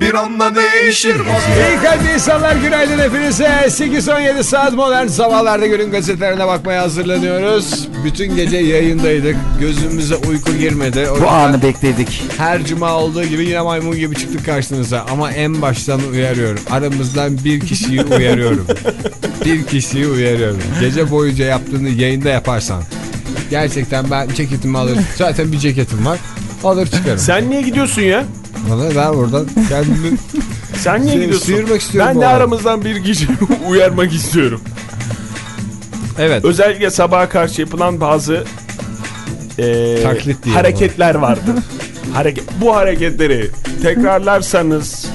Bir anda değişir vaziyet İyi kalpli insanlar günaydın hepinize. 8-17 saat modern sabahlarda günün gazetelerine bakmaya hazırlanıyoruz. Bütün gece yayındaydık. Gözümüze uyku girmedi. O Bu anı bekledik. Her cuma olduğu gibi yine maymun gibi çıktık karşınıza. Ama en baştan uyarıyorum. Aramızdan bir kişiyi uyarıyorum. bir kişiyi uyarıyorum. Gece boyunca yaptığını yayında yaparsan. Gerçekten ben ceketimi alırım. Zaten bir ceketim var. Alır çıkarım. Sen niye gidiyorsun ya? Vallahi ben buradan kendimi Sen niye Sıyır- gidiyorsun? sıyırmak istiyorum Ben de arada. aramızdan bir kişi uyarmak istiyorum. Evet. Özellikle sabaha karşı yapılan bazı e, Taklit diyelim hareketler vardır. Hareket, bu hareketleri tekrarlarsanız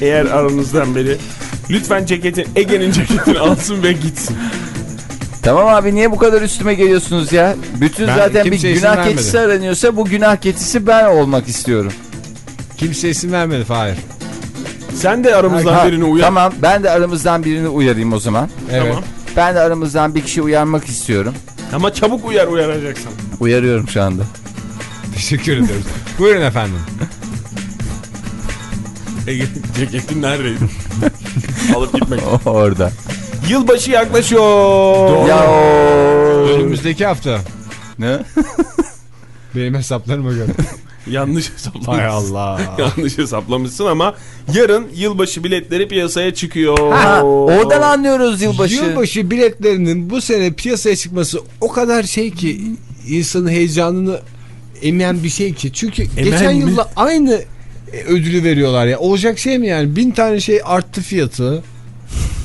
eğer aranızdan biri lütfen ceketin Ege'nin ceketini alsın ve gitsin. Tamam abi niye bu kadar üstüme geliyorsunuz ya? Bütün Ben zaten bir kimseye izin günah vermedim. keçisi aranıyorsa bu günah keçisi ben olmak istiyorum. Kimse isim vermedi Fahir. Sen de aramızdan Ha, birini uyar. Tamam ben de aramızdan birini uyarayım o zaman. Evet. Tamam. Ben de aramızdan bir kişi uyarmak istiyorum. Ama çabuk uyar uyaracaksın. Uyarıyorum şu anda. Teşekkür ediyoruz. Buyurun efendim. Ege'nin ceketin neredeydi? Alıp gitmek. Orada. Yılbaşı yaklaşıyor. Ya o... Önümüzdeki hafta. Ne? Benim hesaplarıma göre. Yanlış hesaplamışsın. Hay Allah. Yanlış hesaplamışsın ama yarın yılbaşı biletleri piyasaya çıkıyor. Ha, oradan anlıyoruz yılbaşı. Yılbaşı biletlerinin bu sene piyasaya çıkması o kadar şey ki insanın heyecanını emeyen bir şey ki. Çünkü geçen mi? yılla aynı e, ödülü veriyorlar ya. Olacak şey mi yani? Bin tane şey arttı fiyatı.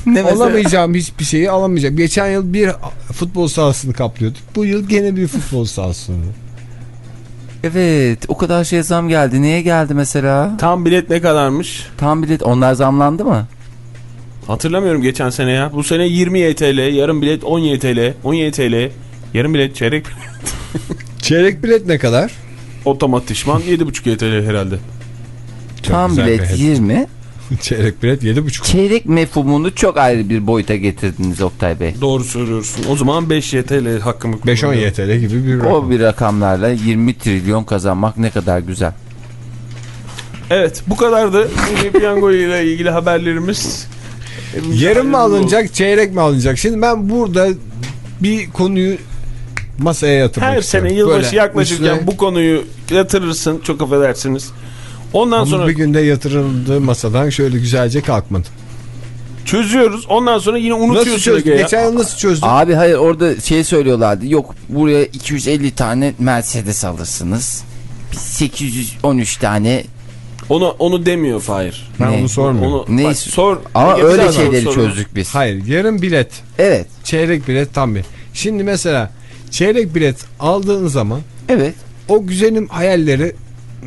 Ne mesela? Alamayacağım hiçbir şeyi alamayacağım. Geçen yıl bir futbol sahasını kaplıyorduk. Bu yıl gene bir futbol sahasını. Evet o kadar şey zam geldi. Niye geldi mesela? Tam bilet ne kadarmış? Tam bilet onlar zamlandı mı? Hatırlamıyorum geçen sene ya. Bu sene 20 YTL, yarım bilet 10 YTL, 10 YTL, yarım bilet çeyrek Çeyrek bilet ne kadar? otomatikman 7,5 YTL herhalde. Tam güzel bir bilet hedef. 20. Çeyrek bilet yedi buçuk. Çeyrek mefhumunu çok ayrı bir boyuta getirdiniz Oktay Bey. Doğru söylüyorsun. O zaman 5 YTL hakkımı 5-10 kullanıyorum. YTL gibi bir rakam. O bir rakamlarla 20 trilyon kazanmak ne kadar güzel. Evet bu kadardı. Milli Piyango ile ilgili haberlerimiz. Yarım mı alınacak, çeyrek mi alınacak? Şimdi ben burada bir konuyu masaya yatırmak Her istiyorum. sene yılbaşı Böyle yaklaşırken üstüne- bu konuyu yatırırsın. Çok affedersiniz. Ondan Ama sonra bir günde yatırıldığı masadan şöyle güzelce kalkmadı. çözüyoruz. Ondan sonra yine Nasıl unutuyorsun çözdün? Ege ya. Geçen yıl nasıl çözdün? Abi hayır orada şey söylüyorlardı. Yok buraya 250 tane Mercedes alırsınız. 813 tane Onu onu demiyor Fahir. ben ne? onu sormuyorum. Onu Ne? bak, sor. ama Ege, öyle şeyleri çözdük biz. Hayır yarım bilet, Evet. çeyrek bilet tam bir. Şimdi mesela çeyrek bilet aldığın zaman Evet. o güzelim hayalleri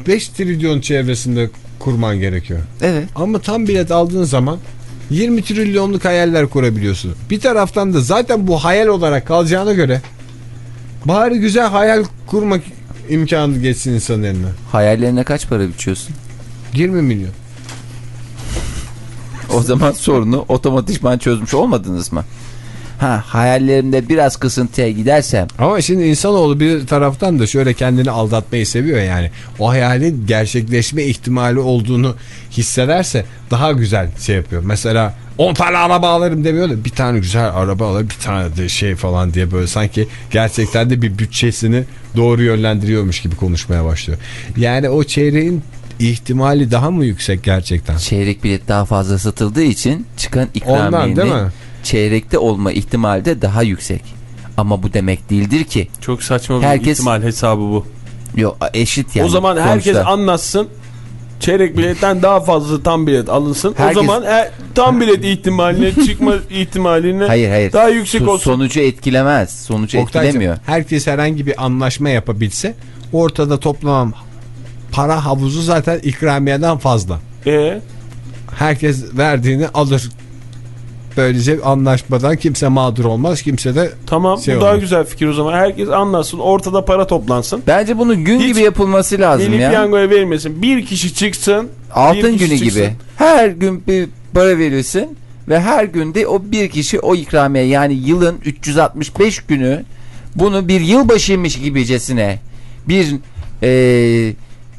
5 trilyon çevresinde kurman gerekiyor. Evet. Ama tam bilet aldığın zaman 20 trilyonluk hayaller kurabiliyorsun. Bir taraftan da zaten bu hayal olarak kalacağına göre bari güzel hayal kurmak imkanı geçsin insanın eline. Hayallerine kaç para biçiyorsun? 20 milyon. O zaman sorunu otomatikman çözmüş olmadınız mı? Ha hayallerimde biraz kısıntıya gidersem Ama şimdi insanoğlu bir taraftan da şöyle kendini aldatmayı seviyor yani. O hayalin gerçekleşme ihtimali olduğunu hissederse daha güzel şey yapıyor. Mesela 10 tane araba alırım demiyor da bir tane güzel araba alır bir tane de şey falan diye böyle sanki gerçekten de bir bütçesini doğru yönlendiriyormuş gibi konuşmaya başlıyor. Yani o çeyreğin ihtimali daha mı yüksek gerçekten? çeyrek bilet daha fazla satıldığı için çıkan Ondan ikramiyenin değil mi? Çeyrekte olma ihtimali de daha yüksek. Ama bu demek değildir ki. Çok saçma bir Herkes- ihtimal hesabı bu. Yok eşit yani. o zaman herkes sonuçta. anlatsın. Çeyrek biletten daha fazla tam bilet alınsın. Herkes- O zaman e, tam bilet ihtimaline çıkma ihtimaline Hayır hayır. daha yüksek So- olsun. Sonucu etkilemez. Sonucu Oktaycığım, etkilemiyor. herkes herhangi bir anlaşma yapabilse ortada toplam para havuzu zaten ikramiyeden fazla. E Herkes verdiğini alır. Böylece anlaşmadan kimse mağdur olmaz. Kimse de tamam Şey bu daha olmaz. güzel fikir o zaman. Herkes anlasın ortada para toplansın. Bence bunun gün Hiç gibi yapılması lazım ya. piyangoya verilmesin. Bir kişi çıksın. Altın kişi günü çıksın. gibi. Her gün bir para verilsin ve her günde o bir kişi o ikramiye yani yılın 365 günü bunu bir yılbaşıymış gibicesine bir e,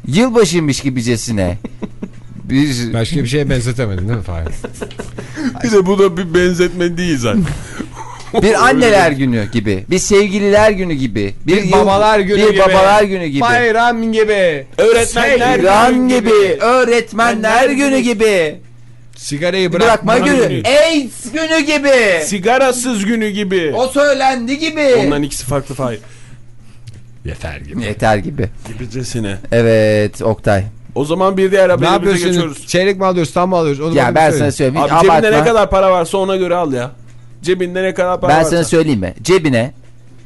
yılbaşıymış gibicesine bir başka bir şeye benzetemedin değil mi Fahir? Bir de bu da bir benzetme değil zaten. bir anneler günü gibi, bir sevgililer günü gibi, bir, Bir babalar günü bir gibi. babalar günü gibi. Bayram gibi. Öğretmenler Seyran günü gibi, öğretmenler günü gibi, Sigarayı bırakma bırakma, günü, günü. AIDS günü gibi. Sigarasız günü gibi. O söylendi gibi. Onların ikisi farklı fayda. Yeter gibi. Yeter gibi. Gibicesine. Evet Oktay. O zaman bir diğer Ne haberimize yapıyorsunuz? geçiyoruz. Çeyrek mi alıyoruz? Tam mı alıyoruz? Onu Ya ben söyle. sana söyleyeyim. Abi hiç cebinde abartma. ne kadar para varsa ona göre al ya. Cebinde ne kadar para Ben varsa. sana söyleyeyim mi? Cebine,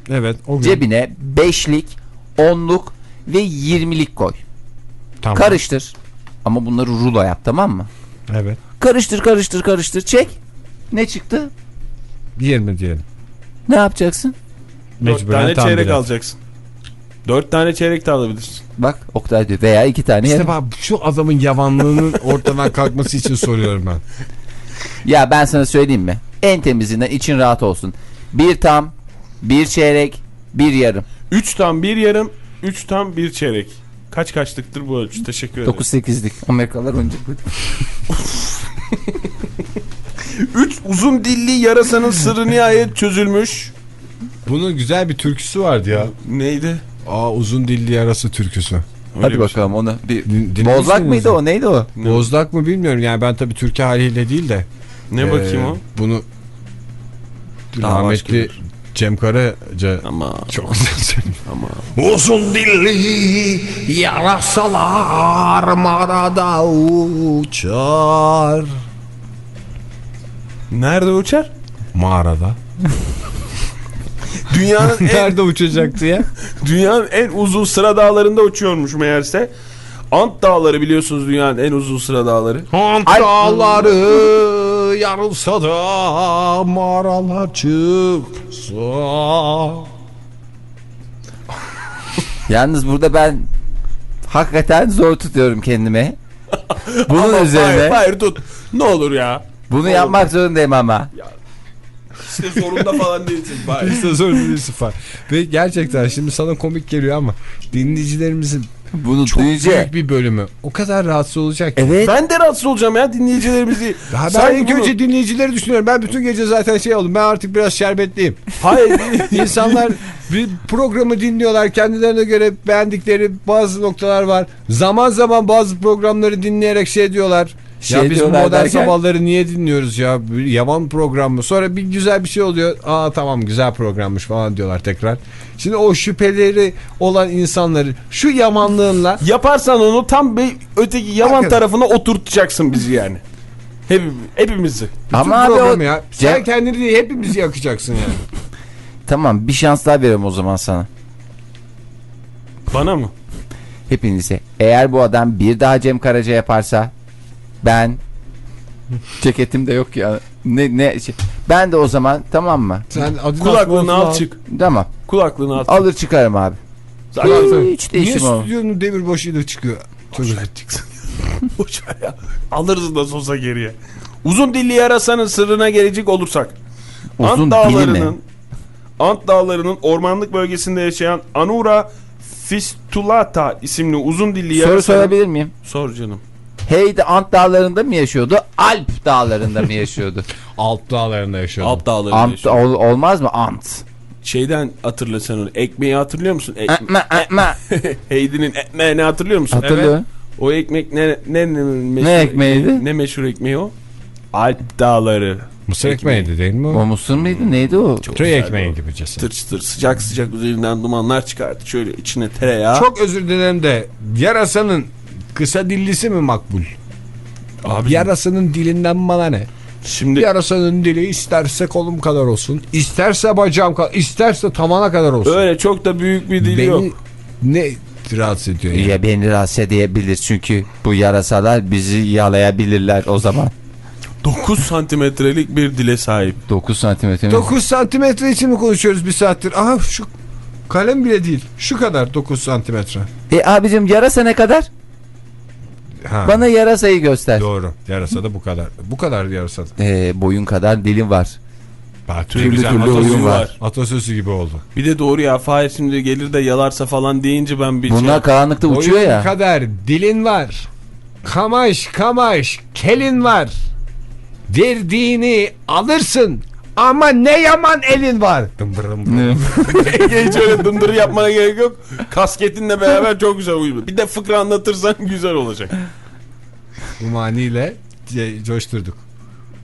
Evet. O gün. cebine beşlik, onluk ve yirmilik koy. Tamam. Karıştır. Ama bunları rulo yap tamam mı? Evet. Karıştır karıştır karıştır çek. Ne çıktı? 20 diyelim. Ne yapacaksın? Dört Mecburen tane tam çeyrek alacaksın. Dört tane çeyrek de alabilirsin. Bak Oktay diyor veya iki tane. İşte bak şu adamın yavanlığının ortadan kalkması için soruyorum ben. Ya ben sana söyleyeyim mi? En temizinden için rahat olsun. Bir tam, bir çeyrek, bir yarım. Üç tam bir yarım, üç tam bir çeyrek. Kaç kaçlıktır bu ölçü? Teşekkür ederim. 9-8'lik. Amerikalılar önce bu. Üç uzun dilli yarasanın sırrı nihayet çözülmüş. Bunun güzel bir türküsü vardı ya. Neydi? Aa uzun dilli yarası türküsü. Öyle Hadi bir bakalım onu. Bir... Din- Bozlak mıydı o? Neydi o? Bozlak mı bilmiyorum yani ben tabii Türkiye haliyle değil de. Ne e, bakayım o? Bunu Daha rahmetli Cem Karaca Ama çok güzel ama. Uzun dilli yarasalar marada uçar. Nerede uçar? Mağarada. Dünyanın en, Nerede uçacaktı ya? dünyanın en uzun sıra dağlarında uçuyormuş meğerse. Ant dağları biliyorsunuz dünyanın en uzun sıra dağları. Hant dağları yarılsa da mağaralar çıksa. Yalnız burada ben hakikaten zor tutuyorum kendimi. Bunun Ama üzerine Hayır, hayır tut. Ne olur ya. bunu yapmak zorundayım ama. İşte zorunda falan değilsin. Hayır. İşte zor bir sıfır. Ve gerçekten şimdi sana komik geliyor ama dinleyicilerimizin Bunu çok duyunca büyük bir bölümü o kadar rahatsız olacak. ki. evet Ben de rahatsız olacağım ya dinleyicilerimizi. Ya ben Sen ilk bunu- önce dinleyicileri düşünüyorum. Ben bütün gece zaten şey oldum. Ben artık biraz şerbetliyim. Hayır. İnsanlar bir programı dinliyorlar. Kendilerine göre beğendikleri bazı noktalar var. Zaman zaman bazı programları dinleyerek şey diyorlar. Şey ya biz bu modern derken? sabahları niye dinliyoruz ya? Bir yavan program mı? Sonra bir güzel bir şey oluyor. Aa tamam güzel programmış falan diyorlar tekrar. Şimdi o şüpheleri olan insanları şu yamanlığınla Yaparsan onu tam bir öteki yaman Hakikaten. tarafına oturtacaksın bizi yani. Hep, hepimizi. ama abi o ya. Sen Cem- kendini değil hepimizi yakacaksın yani. tamam bir şans daha veriyorum o zaman sana. Bana mı? Hepinize. Eğer bu adam bir daha Cem Karaca yaparsa ben ceketim de yok ya. Ne ne şey- ben de o zaman tamam mı? Sen Kulaklığını al çık. Tamam. Kulaklığını al. Alır çıkarım abi. Zaten Hiç Niye stüdyonun demirbaşıyla çıkıyor? Çok güzel. Boş ver ya. Alırız da olsa geriye. Uzun dilli yarasanın sırrına gelecek olursak. Uzun Ant dili mi? dağlarının Ant dağlarının ormanlık bölgesinde yaşayan Anura fistulata isimli uzun dilli Soru yarasanın... sorabilir miyim? Sor canım. Heydi Ant dağlarında mı yaşıyordu? Alp dağlarında mı yaşıyordu? Alt dağlarında yaşıyordu. Alt dağlarında Ant yaşıyor. ol- olmaz mı? Ant. Şeyden hatırla sen onu. Ekmeği hatırlıyor musun? Ekme Ekme, ekme. Heydinin ekmeğini hatırlıyor musun? Hatırlıyorum. O ekmek ne ne ne, meşhur Ne ekmeğiydi? Ne meşhur ekmeği o? Alp dağları. Mısır ekmeğiydi değil mi O o? mısır mıydı? Neydi o? Çok güzel ekmeği o. gibi cesaret. Çıtır çıtır sıcak sıcak üzerinden dumanlar çıkardı. Şöyle içine tereyağı. Çok özür dilerim de yarasanın kısa dillisi mi makbul? Abi Yarasının dilinden bana ne? şimdi Yarasanın dili isterse kolum kadar olsun, isterse bacağım kadar, isterse tavana kadar olsun. öyle çok da büyük bir dili Beni yok. ne rahatsız ediyor. Yani. Ya beni rahatsız edebilir çünkü bu yarasalar bizi yalayabilirler o zaman. 9 santimetrelik bir dile sahip. 9 santimetre mi? 9 santimetre için mi konuşuyoruz bir saattir? Aha şu kalem bile değil. Şu kadar 9 santimetre. E abicim yarasa ne kadar? Ha, Bana yarasayı göster. Doğru. Yarasa da bu kadar. Bu kadar yarasa. E, boyun kadar dilim var. Bak, Türlü güzel türlü atasözü var. var. Atasözü gibi oldu. Bir de doğru ya Fahir şimdi gelir de yalarsa falan deyince ben bir Bunlar şey... karanlıkta uçuyor Boyun ya. kadar dilin var. Kamaş kamaş kelin var. Verdiğini alırsın. Ama ne yaman elin var. Dımbırım. Hiç öyle dındırı yapmana gerek yok. Kasketinle beraber çok güzel uyuyor. Bir de fıkra anlatırsan güzel olacak. Bu maniyle coşturduk.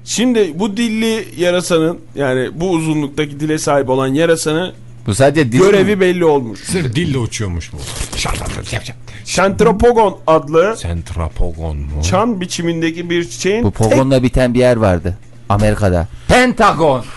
Şimdi bu dilli yarasanın yani bu uzunluktaki dile sahip olan yarasanın Bu sadece dil görevi belli olmuş. Sır dille uçuyormuş bu. Şantropogon adlı Sentrapogon mu? çan biçimindeki bir çiçeğin Bu tek Pogon'la biten bir yer vardı. Amerika'da. Pentagon.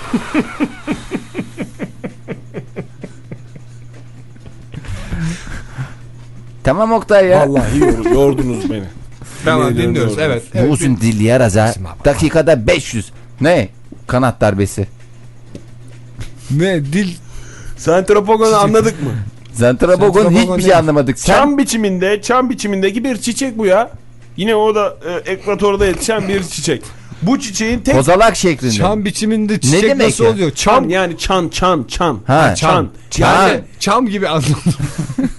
tamam Oktay ya. Vallahi yor- yordunuz beni. Tamam Yemin ediyorum dinliyoruz doğru. evet. Bu evet. uzun dilli yarasa Bizim abi. dakikada 500. Ne? Kanat darbesi. Ne dil Şantropogon'u anladık mı? Zentrabogon hiçbir şey anlamadık. Sen Çam biçiminde, çam biçimindeki bir çiçek bu ya. Yine o da e, ekvatorda yetişen bir çiçek. Bu çiçeğin tek kozalak şeklinde. çam biçiminde çiçek demek nasıl ya? oluyor? çam Çam yani çan çan çan. Ha, çan. çan. Yani çam gibi anladım.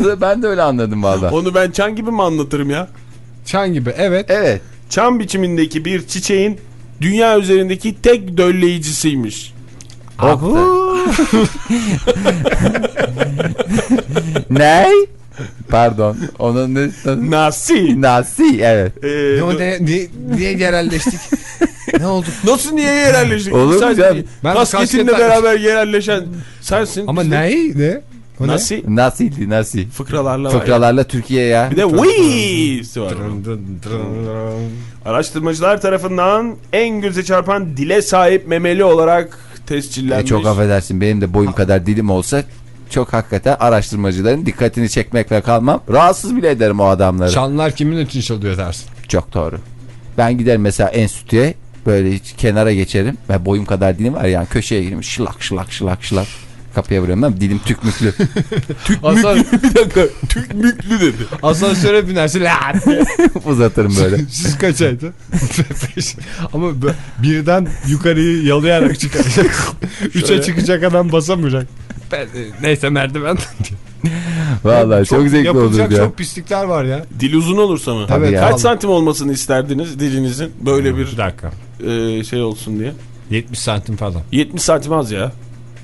O da ben de öyle anladım valla. onu ben çan gibi mi anlatırım ya? Çan gibi evet. Evet. Çam biçimindeki bir çiçeğin dünya üzerindeki tek dölleyicisiymiş. Oktay. ne? Pardon. Onun ne? Nasi. Nasi evet. Ee, Ne o ne, niye, niye yerelleştik? ne oldu? Nasıl niye yerelleştik? Olur mu canım? Ben kasketinle beraber yerelleşen sensin. Ama Biz de ne? O ne? Nasi. Nasi'ydi Nasi. Fıkralarla. Fıkralarla Türkiye ya. Bir de Wii'si var. Dırın dırın dırın. Araştırmacılar tarafından en göze çarpan dile sahip memeli olarak E, tescillenmiş. çok affedersin benim de boyum kadar dilim olsa çok hakikaten araştırmacıların dikkatini çekmekle kalmam. Rahatsız bile ederim o adamları. Çanlar kimin için çalıyor dersin? Çok doğru. Ben giderim mesela enstitüye böyle hiç kenara geçerim. Ve boyum kadar dilim var yani köşeye gireyim şılak şılak şılak şılak. Kapıya vuruyorum ben dilim tükmüklü. Aslan, Bir dakika tükmüklü dedi. asansöre binersin. La! Uzatırım böyle. Siz kaçaydı? Ama bö- birden yukarıyı yalayarak çıkacak. Üçe çıkacak adam basamayacak. Ben, e, neyse merdiven. Vallahi çok, zevkli Yapılacak olur ya. çok pislikler var ya. Dil uzun olursa mı? Tabii Evet, ya. Kaç santim olmasını isterdiniz dilinizin böyle bir Bir dakika. e, şey olsun diye? 70 santim falan. 70 santim az ya.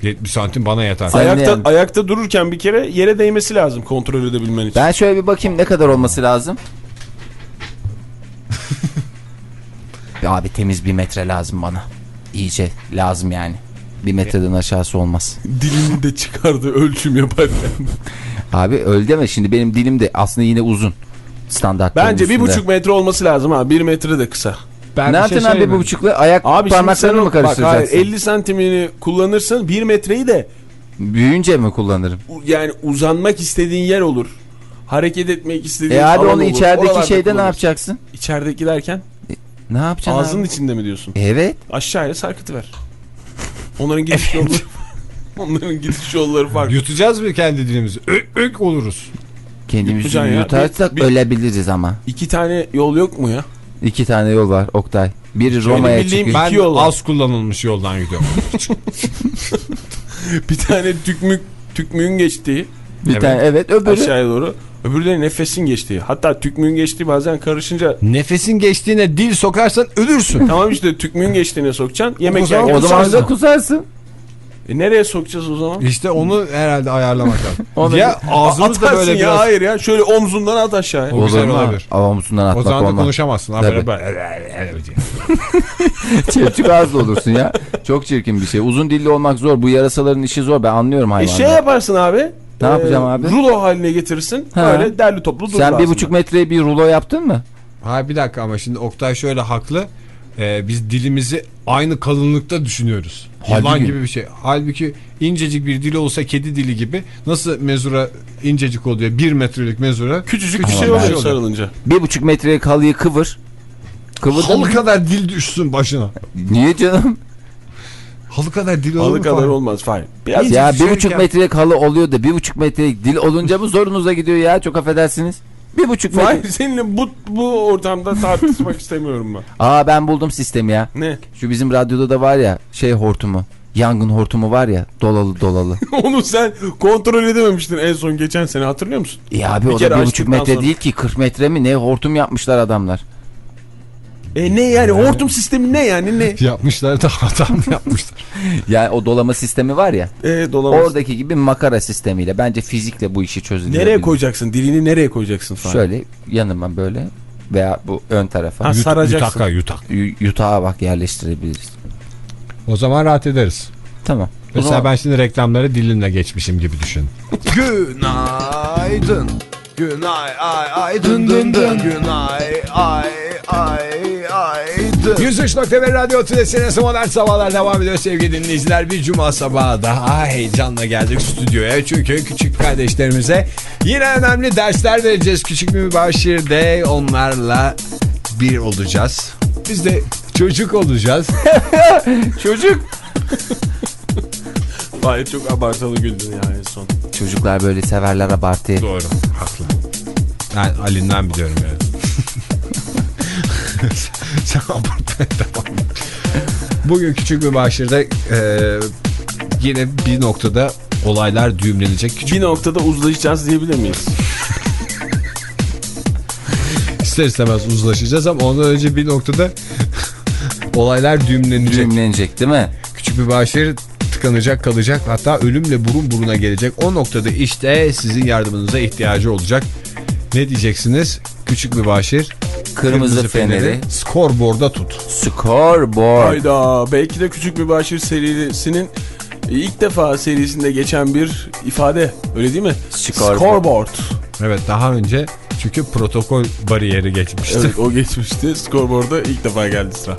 70 santim bana yeter. Sen- Ayakta yani? ayakta dururken bir kere yere değmesi lazım kontrol edebilmen için. Ben şöyle bir bakayım ne kadar olması lazım. Ya Abi temiz bir metre lazım bana. İyice lazım yani. Bir metreden aşağısı olmaz. Dilini de çıkardı ölçüm yaparken. Abi öyle deme şimdi benim dilim de aslında yine uzun. Standart. Bence bir buçuk metre olması lazım ha. Bir metre de kısa. Ben Ne bir şey yapacaksın abi söyleyeyim bu mi? buçukla ayak Abi parmaklarını mı bak hayır, karıştıracaksın? 50 santimini kullanırsın bir metreyi de Büyüyünce mi kullanırım? yani uzanmak istediğin yer olur. Hareket etmek istediğin E abi onu olur. içerideki Oralarda şeyde ne kullanırsın. yapacaksın? İçerideki derken Ne yapacaksın ağzının abi? içinde mi diyorsun? Evet. Aşağıya sarkıtıver. Onların gidiş yolları Onların gidiş yolları farklı. Yutacağız mı kendi dilimizi? Ök, ök oluruz. Kendimizi Yapacaksın ya. yutarsak Bir- bir- ölebiliriz ama. İki tane yol yok mu ya? İki tane yol var Oktay. Biri Roma'ya bildiğim çıkıyor. Ben İki yol var. az kullanılmış yoldan gidiyorum. Bir tane tükmük tükmüğün geçtiği Bir Evet. tane evet öbürü. aşağıya doğru. Öbürü de nefesin geçtiği. Hatta tükmüğün geçtiği bazen karışınca Nefesin geçtiğine dil sokarsan ölürsün. tamam işte tükmüğün geçtiğine sokacaksın. Yemek O zaman- yerken O zaman da kusarsın. E nereye sokacağız o zaman? İşte onu herhalde ayarlamak lazım. Ya ağzımız da böyle ya biraz... hayır ya şöyle omzundan at aşağıya. O güzel mu? olabilir. Ama omzundan O atmak zaman da konuşamazsın. Böyle- Çepçük ağızlı olursun ya. Çok çirkin bir şey. Uzun dilli olmak zor. Bu yarasaların işi zor. Ben anlıyorum E hayvanları. şey yaparsın abi. Ne yapacağım abi? Rulo haline getirirsin. Ha. Böyle derli toplu durur Sen bir buçuk metreye bir rulo yaptın mı? Ha bir dakika ama şimdi Oktay şöyle haklı. e, biz dilimizi aynı kalınlıkta düşünüyoruz. Yılan Halbuki- gibi bir şey. Halbuki incecik bir dili olsa kedi dili gibi nasıl mezura incecik oluyor? Bir metrelik mezura. Küçücük bir şey oluyor şey oluyor. sarılınca. Bir buçuk metrelik halıyı kıvır. Kıvırdın Halı mı? kadar dil düşsün başına. Niye canım? Halı kadar dil olur Halı mu kadar falan? olmaz. Fine. Biraz ya bir buçuk ya. metrelik halı oluyor da bir buçuk metrelik dil olunca mı zorunuza gidiyor ya? Çok affedersiniz. Bir buçuk metre. Fine. Seninle bu, bu ortamda tartışmak istemiyorum ben. Aa ben buldum sistemi ya. Ne? Şu bizim radyoda da var ya şey hortumu. Yangın hortumu var ya dolalı dolalı. Onu sen kontrol edememiştin en son geçen sene hatırlıyor musun? Ya abi Bir o da bir buçuk metre sonra. değil ki 40 metre mi ne hortum yapmışlar adamlar. E ne yani hortum sistemi ne yani ne? Yapmışlar da hata mı yapmışlar? Ya o dolama sistemi var ya E dolamaz. oradaki gibi makara sistemiyle bence fizikle bu işi çözülüyor. Nereye koyacaksın? Dilini nereye koyacaksın falan? Şöyle yanıma böyle veya bu ön tarafa Ha, Yut- saracaksın. Yutaka yutak. y- yutağa bak yerleştirebiliriz. O zaman rahat ederiz. Tamam. Mesela zaman- ben şimdi reklamları dilimle geçmişim gibi düşün. Günaydın. Günay ay ay dın dın dın. Günay ay ay ay dın. 103.1 Radyo Tülesi'ne modern sabahlar devam ediyor sevgili dinleyiciler. Bir cuma sabahı daha heyecanla geldik stüdyoya. Çünkü küçük kardeşlerimize yine önemli dersler vereceğiz. Küçük mübaşirde onlarla bir olacağız. Biz de çocuk olacağız. Çocuk. Hayır çok abartılı güldün ya en son. Çocuklar böyle severler abartıyı. Doğru. Haklı. Ben Ali'nden biliyorum yani. Sen abartmaya devam. Bugün küçük bir başırda yine bir noktada olaylar düğümlenecek. Küçük Bir noktada uzlaşacağız diyebilir miyiz? ister istemez uzlaşacağız ama ondan önce bir noktada olaylar düğümlenecek. Düğümlenecek değil mi? Küçük bir başır tıkanacak kalacak hatta ölümle burun buruna gelecek. O noktada işte sizin yardımınıza ihtiyacı olacak. Ne diyeceksiniz? Küçük bir başır Kırmızı, feneri. skorboarda tut. Scoreboard. Hayda belki de Küçük Mübaşir serisinin ilk defa serisinde geçen bir ifade öyle değil mi? Scoreboard. Scoreboard. Evet daha önce çünkü protokol bariyeri geçmişti. Evet o geçmişti. Scoreboard'a ilk defa geldi sıra.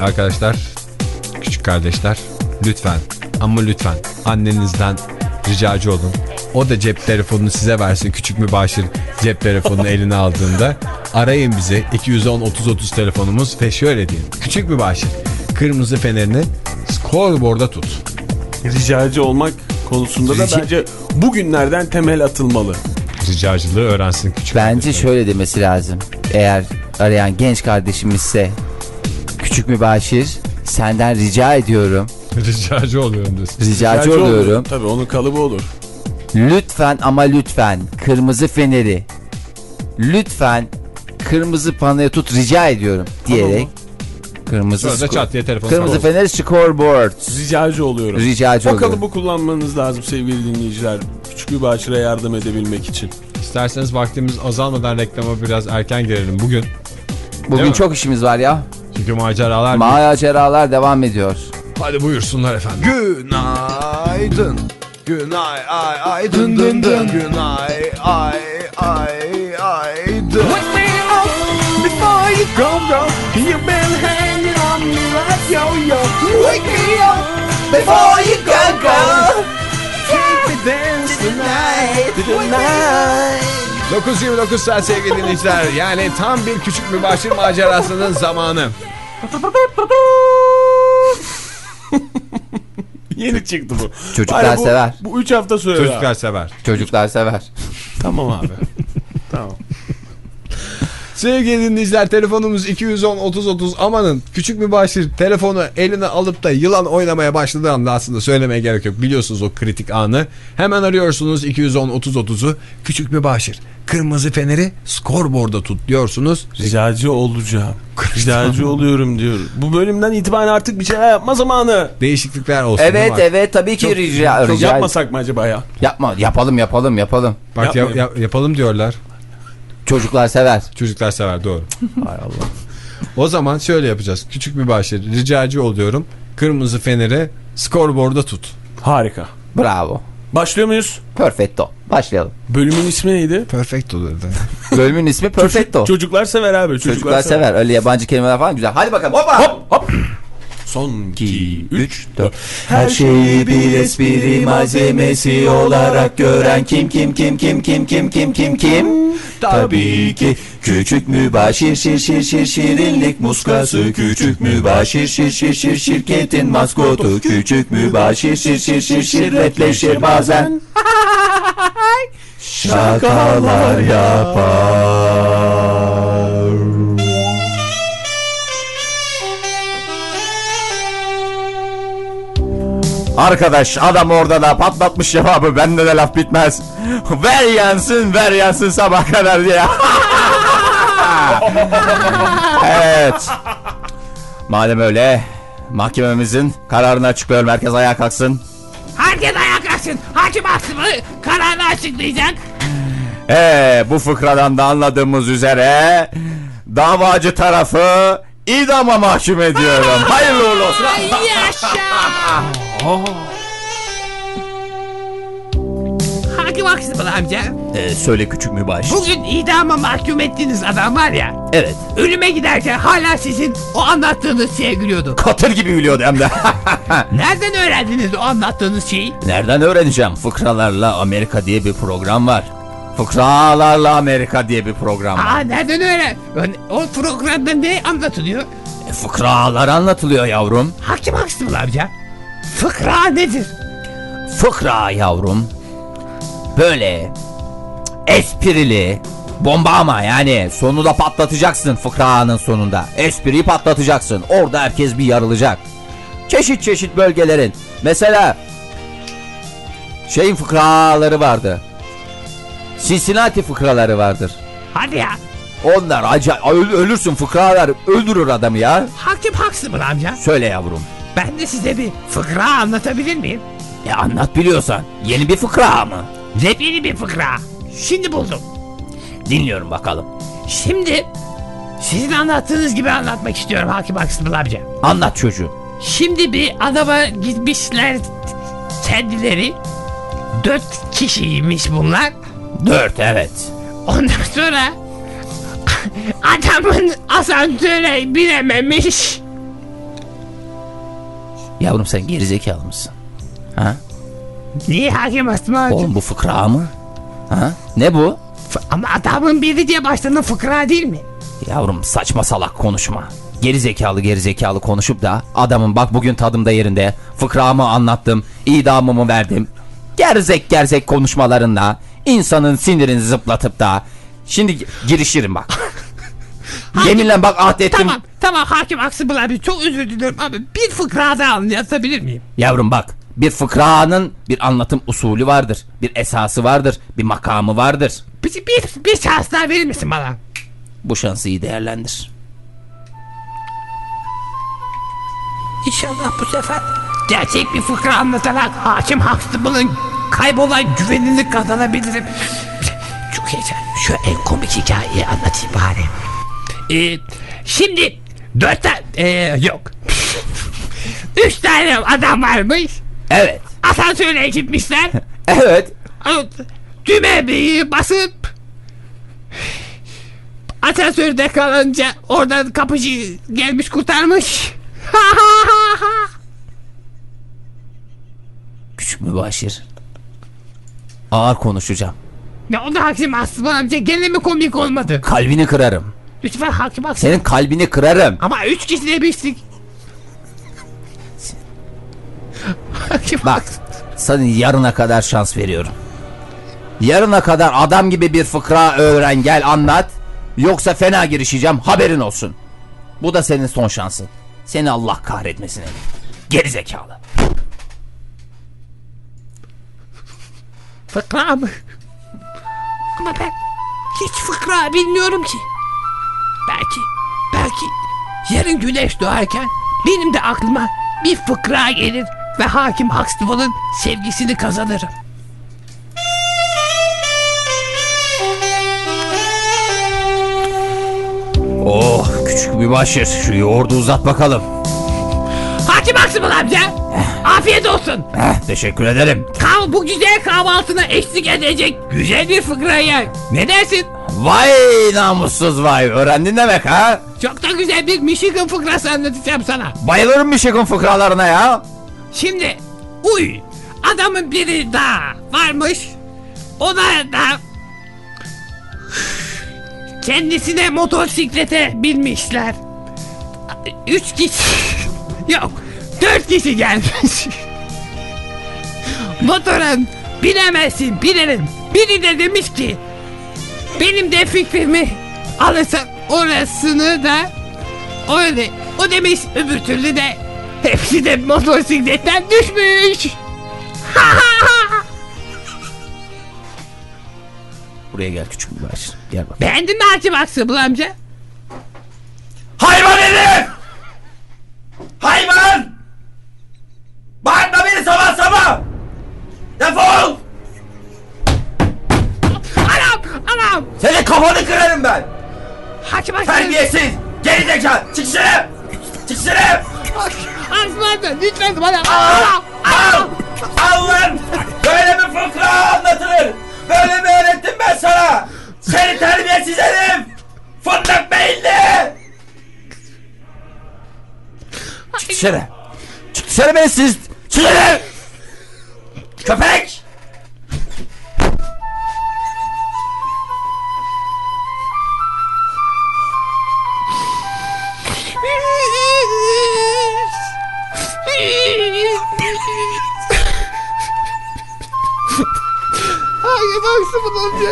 Arkadaşlar, küçük kardeşler lütfen ama lütfen annenizden ricacı olun. O da cep telefonunu size versin küçük mübaşir cep telefonunu eline aldığında. Arayın bizi 210-30-30 telefonumuz ve şöyle deyin. Küçük mübaşir kırmızı fenerini scoreboard'a tut. Ricacı olmak konusunda da Rica- bence bugünlerden temel atılmalı. Ricacılığı öğrensin küçük Bence kardeşler. şöyle demesi lazım. Eğer arayan genç kardeşimizse küçük mübaşir senden rica ediyorum. Ricacı oluyorum desin. Ricacı Ricacı oluyorum. olur. Tabii onun kalıbı olur. Lütfen ama lütfen kırmızı feneri lütfen kırmızı panoya tut rica ediyorum diyerek kırmızı Sonra çat diye telefonu kırmızı feneri scoreboard Ricacı oluyorum. ricacı o oluyorum. kalıbı kullanmanız lazım sevgili dinleyiciler. Küçük bir başıra yardım edebilmek için. İsterseniz vaktimiz azalmadan reklama biraz erken girelim bugün. Bugün mi? çok işimiz var ya. Çünkü maceralar... Maceralar devam ediyor. Hadi buyursunlar efendim. Günaydın. Günay ay ay dın dın dın. Günay ay ay ay dın. Before you go go. 9.29 saat sevgili dinleyiciler. Yani tam bir küçük mübaşir macerasının zamanı. Yeni çıktı bu. Çocuklar bu- sever. Bu 3 hafta sürer. Çocuklar sever. Çocuklar sever. Tamam abi. tamam. Sevgili dinleyiciler telefonumuz 210 30 30 amanın küçük mübaşir telefonu eline alıp da yılan oynamaya başladığı anda aslında söylemeye gerek yok. Biliyorsunuz o kritik anı. Hemen arıyorsunuz 210 30 30'u küçük mübaşir kırmızı feneri skorboarda tut diyorsunuz. Ricacı olacağım. Ricacı oluyorum diyor. Bu bölümden itibaren artık bir şeyler yapma zamanı. Değişiklikler olsun. Evet evet tabii ki rica, Çok rica yapmasak mı acaba ya? Yapma yapalım yapalım yapalım. Bak ya- Yapmayın. ya- yapalım diyorlar. Çocuklar sever. Çocuklar sever doğru. Hay Allah. O zaman şöyle yapacağız. Küçük mübaşir ricacı oluyorum. Kırmızı feneri skorboarda tut. Harika. Bravo. Başlıyor muyuz? Perfetto. Başlayalım. Bölümün ismi neydi? Perfect olurdu. Bölümün ismi Perfetto. Çocuklar sever abi. Çocuklar, Çocuklar sever. Öyle yabancı kelimeler falan güzel. Hadi bakalım. Hoppa. Hop hop. Son 2, 3, 4. Her şeyi bir espri malzemesi olarak gören kim kim kim kim kim kim kim kim kim? Tabii ki küçük mübaşir şir şir şir şirinlik muskası küçük mübaşir şir şir şir şirketin maskotu küçük mübaşir şir şir şir şirretleşir bazen şakalar yapar. Arkadaş adam orada da patlatmış cevabı bende de laf bitmez. Ver yansın ver yansın sabah kadar diye. evet. Madem öyle mahkememizin kararını açıklıyorum herkes ayağa kalksın. Herkes ayağa kalksın. Hakim Aksım'ı kararını açıklayacak. Ee, bu fıkradan da anladığımız üzere davacı tarafı idama mahkum ediyorum. Hayırlı uğurlu olsun. Yaşa. Hakim Aksım amca. Ee, söyle küçük mübaşir. Bugün idama mahkum ettiğiniz adam var ya. Evet. Ölüme giderken hala sizin o anlattığınız şeye gülüyordu. Katır gibi gülüyordu hem de. Nereden öğrendiniz o anlattığınız şeyi? Nereden öğreneceğim? Fıkralarla Amerika diye bir program var. Fıkralarla Amerika diye bir program var. Aa nereden öğren? O programda ne anlatılıyor? E, fıkralar anlatılıyor yavrum. Hakim Aksım amca. Fıkra nedir? Fıkra yavrum. Böyle esprili bomba ama yani sonunda patlatacaksın fıkranın sonunda. Espriyi patlatacaksın. Orada herkes bir yarılacak. Çeşit çeşit bölgelerin. Mesela şeyin fıkraları vardı. Cincinnati fıkraları vardır. Hadi ya. Onlar acayip öl- ölürsün fıkralar öldürür adamı ya. Hakim Aksım amca. Söyle yavrum. Ben de size bir fıkra anlatabilir miyim? E anlat biliyorsan. Yeni bir fıkra mı? Yepyeni bir fıkra. Şimdi buldum. Dinliyorum bakalım. Şimdi sizin anlattığınız gibi anlatmak istiyorum Hakim Aksımıl amca. Anlat çocuğum. Şimdi bir adama gitmişler kendileri. Dört kişiymiş bunlar. Dört evet. Ondan sonra adamın asansöre binememiş. Yavrum sen gerizekalı mısın? Ha? Niye Hakim amca? Oğlum bu fıkra mı? Ha? Ne bu? F- Ama adamın biri diye başladığında fıkra değil mi? Yavrum saçma salak konuşma. Gerizekalı gerizekalı konuşup da adamın bak bugün tadım da yerinde. Fıkramı anlattım. idamımı verdim. Gerzek gerzek konuşmalarında insanın sinirini zıplatıp da şimdi girişirim bak. Yeminle bak ahdettim. Tamam tamam Hakim Aksımıl abi çok özür dilerim abi bir fıkra daha anlatabilir miyim? Yavrum bak bir fıkranın bir anlatım usulü vardır. Bir esası vardır. Bir makamı vardır. Bir, bir, bir şans daha verir misin bana? Bu şansı iyi değerlendir. İnşallah bu sefer gerçek bir fıkra anlatarak hakim Huxtable'ın kaybolan güvenini kazanabilirim. Çok heyecan. Şu en komik hikayeyi anlatayım bari. Ee, şimdi dört tane... Ee, yok. Üç tane adam varmış. Evet. Asansöre gitmişler. Evet. Düğmeye basıp asansörde kalınca oradan kapıcı gelmiş kurtarmış. Küçük mübaşir. Ağır konuşacağım. ya o da hakim Aslı amca gene mi komik olmadı? Kalbini kırarım. Lütfen hakim Aslı. Senin kalbini kırarım. Ama üç kişi demiştik. hakim Bak sana yarına kadar şans veriyorum. Yarına kadar adam gibi bir fıkra öğren gel anlat. Yoksa fena girişeceğim haberin olsun. Bu da senin son şansın. Seni Allah kahretmesin. Geri zekalı. Fıkra mı? Ama ben hiç fıkra bilmiyorum ki. Belki, belki yarın güneş doğarken benim de aklıma bir fıkra gelir ve hakim Huxtable'ın sevgisini kazanırım. Oh küçük mübaşir şu yoğurdu uzat bakalım. Hakim Huxtable amca Afiyet olsun. Heh, teşekkür ederim. Kal bu güzel kahvaltına eşlik edecek güzel bir fıkraya. Ne dersin? Vay namussuz vay. Öğrendin demek ha? Çok da güzel bir Michigan fıkrası anlatacağım sana. Bayılırım Michigan fıkralarına ya. Şimdi uy adamın biri daha varmış. O da kendisine motosiklete binmişler. Üç kişi yok dört kişi gelmiş. Motora binemezsin binerim. Biri de demiş ki benim de fikrimi alırsan orasını da öyle. O demiş öbür türlü de hepsi de motosikletten düşmüş. Buraya gel küçük bir baş. Gel bak. Beğendin mi Hakim Aksıbıl amca? Hayvan herif! Hayvan! Bağırma beni sabah sabah! Defol! Anam anam. Senin kafanı kırarım ben! Hakim. Terbiyesiz! Geri zekalı! Çık dışarı! Çık dışarı! Amca lütfen bana. Al! Al! Al lan! Böyle mi fıkra anlatılır? Böyle mi öğrettim ben sana? Seni terbiyesiz herif! Fındık beyinli! Çık dışarı! Çık dışarı be siz! Çık dışarı! Köpek! Hakim Aksıbıl amca.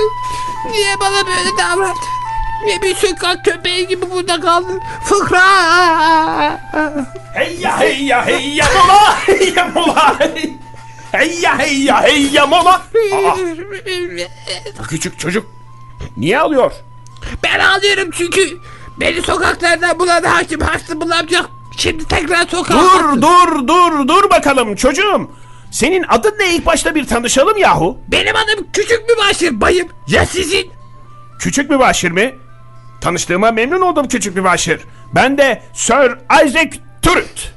Niye bana böyle davrandın? Niye bir sokak köpeği gibi burada kaldın? Fıkra. Heyya heyya heyya mola heyya mola. Heyya heyya heyya mola. Aa, bu küçük çocuk niye alıyor? Ben ağlıyorum çünkü beni sokaklardan bulan hakim hasta bulamacak. Şimdi tekrar sokağa Dur attı. dur dur dur bakalım çocuğum. Senin adın ne ilk başta bir tanışalım yahu. Benim adım Küçük Mübaşir bayım. Ya sizin? Küçük mübaşir mi? Tanıştığıma memnun oldum küçük mübaşir. Ben de Sir Isaac Turut.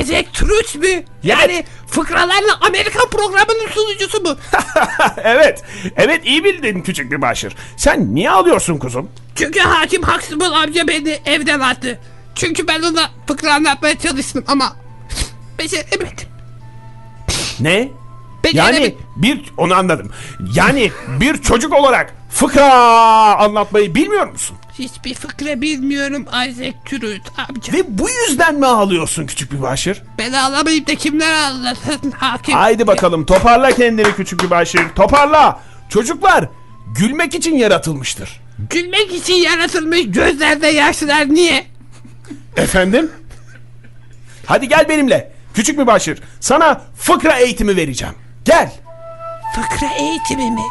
Isaac Truth mü? Yani fıkralarla Amerikan programının sunucusu mu? evet, evet iyi bildin küçük mübaşir. Sen niye alıyorsun kuzum? Çünkü hakim Huxtable amca beni evden attı. Çünkü ben ona fıkra anlatmaya çalıştım ama beceremedim. Ne? Beceremedim. Yani bir onu anladım. Yani bir çocuk olarak fıkra anlatmayı bilmiyor musun? Hiçbir fıkra bilmiyorum Isaac Truth amca. Ve bu yüzden mi ağlıyorsun küçük mübaşir? Ben ağlamayıp da kimler ağlasın hakim? Haydi bakalım toparla kendini küçük mübaşir. Toparla. Çocuklar gülmek için yaratılmıştır. Gülmek için yaratılmış gözlerde yaşlılar niye? Efendim? Hadi gel benimle. Küçük mübaşir. Sana fıkra eğitimi vereceğim. Gel. Fıkra eğitimi mi?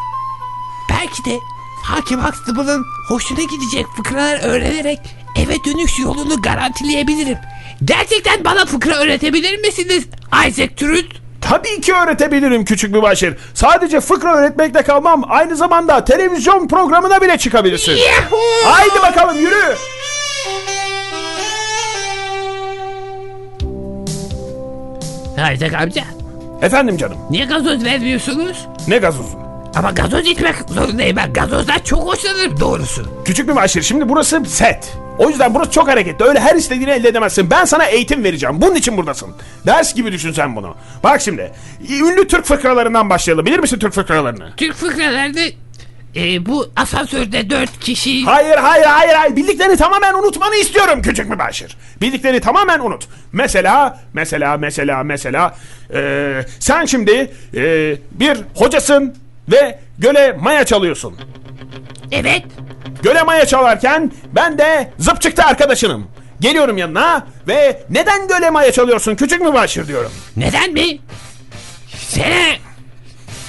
Belki de Hakim Huxtable'ın hoşuna gidecek fıkralar öğrenerek eve dönüş yolunu garantileyebilirim. Gerçekten bana fıkra öğretebilir misiniz Isaac Truth? Tabii ki öğretebilirim küçük mübaşir. Sadece fıkra öğretmekle kalmam. Aynı zamanda televizyon programına bile çıkabilirsin. Yahoo! Haydi bakalım yürü. Isaac amca Efendim canım. niye gazoz vermiyorsunuz? Ne gazozu? Ama gazoz içmek zorundayım ben. Gazozdan çok hoşlanırım doğrusu. Küçük mübaşir şimdi burası set. O yüzden burası çok hareketli. Öyle her istediğini elde edemezsin. Ben sana eğitim vereceğim. Bunun için buradasın. Ders gibi düşün sen bunu. Bak şimdi. Ünlü Türk fıkralarından başlayalım. Bilir misin Türk fıkralarını? Türk fıkralarda e, bu asansörde dört kişi... Hayır hayır hayır hayır. Bildiklerini tamamen unutmanı istiyorum küçük mübaşir. Bildiklerini tamamen unut. Mesela mesela mesela mesela eee, sen şimdi eee, bir hocasın ve göle maya çalıyorsun. Evet. Göle maya çalarken ben de zıp çıktı arkadaşınım. Geliyorum yanına ve neden göle maya çalıyorsun küçük mübaşir diyorum. Neden mi? Sene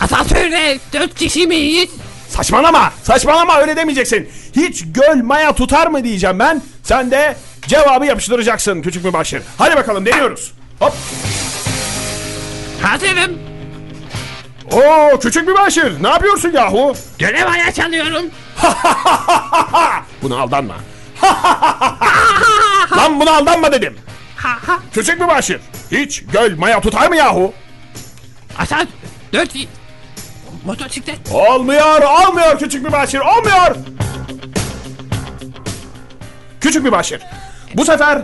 asansörde dört kişi miyiz? Saçmalama saçmalama öyle demeyeceksin. Hiç göl maya tutar mı diyeceğim ben. Sen de cevabı yapıştıracaksın küçük mübaşir. Hadi bakalım deniyoruz. Hop. Hazırım. Oo küçük mübaşir ne yapıyorsun yahu? Görevaya çalıyorum. Buna aldanma. Lan buna aldanma dedim. Küçük mübaşir Hiç göl maya tutar mı yahu? Hasan dört motosiklet. Olmuyor, olmuyor küçük bir başır, olmuyor. Küçük bir başır. Bu sefer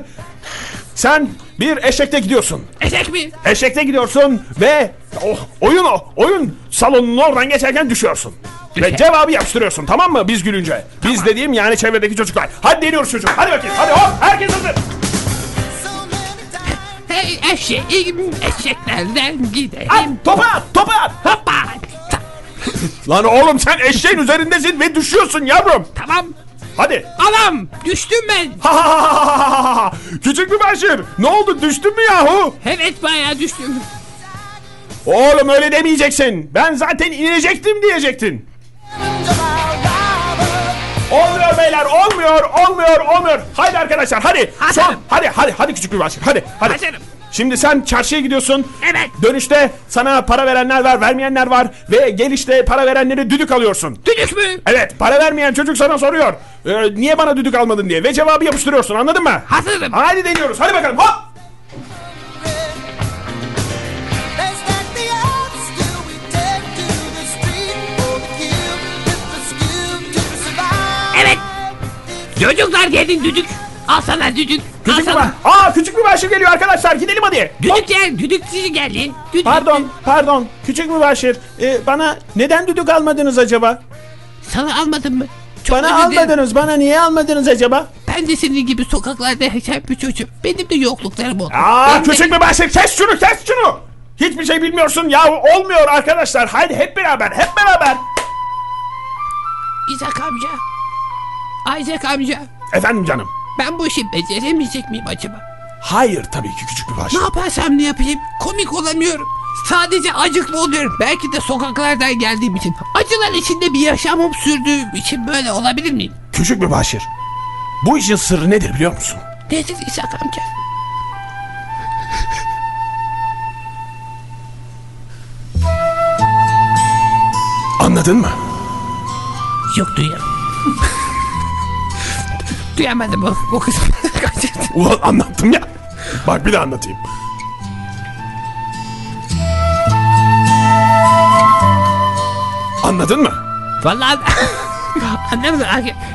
sen bir eşekte gidiyorsun. Eşek mi? Eşekte gidiyorsun ve oh, oyun o oyun salonunun oradan geçerken düşüyorsun. Ve Düşer. cevabı yapıştırıyorsun tamam mı biz gülünce. Biz dediğim yani çevredeki çocuklar. Hadi deniyoruz çocuk. Hadi bakayım. Hadi hop herkes hazır. Hey eşeğim eşeklerden At gidelim. at topu at. Hoppa. Lan oğlum sen eşeğin üzerindesin ve düşüyorsun yavrum. Tamam. Hadi. Anam düştüm ben. Küçük bir başır. Ne oldu düştün mü yahu? Evet bayağı düştüm. Oğlum öyle demeyeceksin. Ben zaten inecektim diyecektin. Olmuyor beyler olmuyor olmuyor olmuyor. Haydi arkadaşlar hadi. Hazırım. Son hadi hadi hadi küçük bir başır hadi hadi. Hazırım. Şimdi sen çarşıya gidiyorsun. Evet. Dönüşte sana para verenler var vermeyenler var. Ve gelişte para verenleri düdük alıyorsun. Düdük mü? Evet para vermeyen çocuk sana soruyor. Ee, niye bana düdük almadın diye. Ve cevabı yapıştırıyorsun anladın mı? Hazırım. Hadi deniyoruz hadi bakalım hop. Evet. Çocuklar gelin düdük. Al sana düdük. Al Küçük bir sana. ba- Aa küçük bir başır geliyor arkadaşlar gidelim hadi. Düdük gel. Düdük sizi geldi. Düdük. Pardon, pardon. Küçük mübaşir. Ee, bana neden düdük almadınız acaba? Sana almadım mı? Çok Bana özür dilerim. almadınız. Bana niye almadınız acaba? Ben de senin gibi sokaklarda yaşayan bir çocuğum. Benim de yokluklarım oldu. Aa, Ben de- küçük mübaşir kes şunu, kes şunu. Hiçbir şey bilmiyorsun ya. Olmuyor arkadaşlar. Haydi hep beraber, hep beraber. İshak amca. Isaac amca. Efendim canım. Ben bu işi beceremeyecek miyim acaba? Hayır tabii ki küçük mübaşir. Ne yaparsam ne yapayım? Komik olamıyorum. Sadece acıklı oluyorum. Belki de sokaklardan geldiğim için. Acılar içinde bir yaşamım sürdüğüm için böyle olabilir miyim? Küçük mübaşir. Bu işin sırrı nedir biliyor musun? Nedir İshak amca? Anladın mı? Yok duyuyorum. Duyamadım bu, bu. Kaçırdım. Ulan anlattım ya. Bak bir de anlatayım. Anladın mı? Vallahi anlamadım.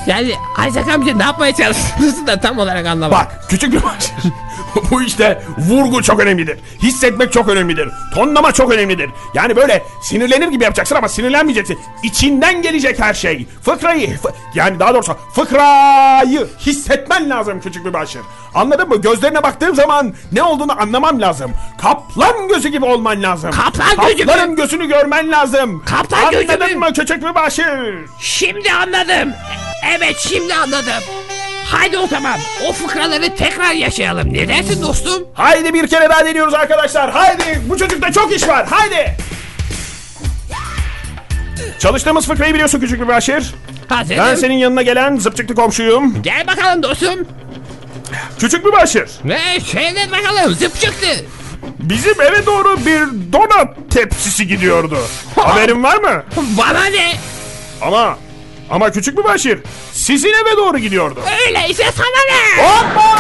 Yani Isaac amca ne yapmaya çalıştığınızı da tam olarak anlamadım. Bak küçük bir başır. Bu işte vurgu çok önemlidir. Hissetmek çok önemlidir. Tonlama çok önemlidir. Yani böyle sinirlenir gibi yapacaksın ama sinirlenmeyeceksin. İçinden gelecek her şey. Fıkrayı fı- yani daha doğrusu fıkrayı hissetmen lazım küçük bir başır. Anladın mı? Gözlerine baktığım zaman ne olduğunu anlamam lazım. Kaplan gözü gibi olman lazım. Kaplan gözü mü? Kaplanın gözünü görmen lazım. Kaplan gözü Anladın mü? mı küçük bir başır? Şimdi anladım. Evet şimdi anladım. Haydi o zaman o fıkraları tekrar yaşayalım. Ne dersin dostum? Haydi bir kere daha deniyoruz arkadaşlar. Haydi bu çocukta çok iş var. Haydi. Çalıştığımız fıkrayı biliyorsun küçük bir başır. Hazırım. Ben senin yanına gelen zıpçıklı komşuyum. Gel bakalım dostum. Küçük bir başır. Ve şöyle bakalım zıp çıktı. Bizim eve doğru bir donat tepsisi gidiyordu. Haberin var mı? Bana ne? Ama ama küçük bir başır sizin eve doğru gidiyordu. Öyleyse sana ne? Hoppa!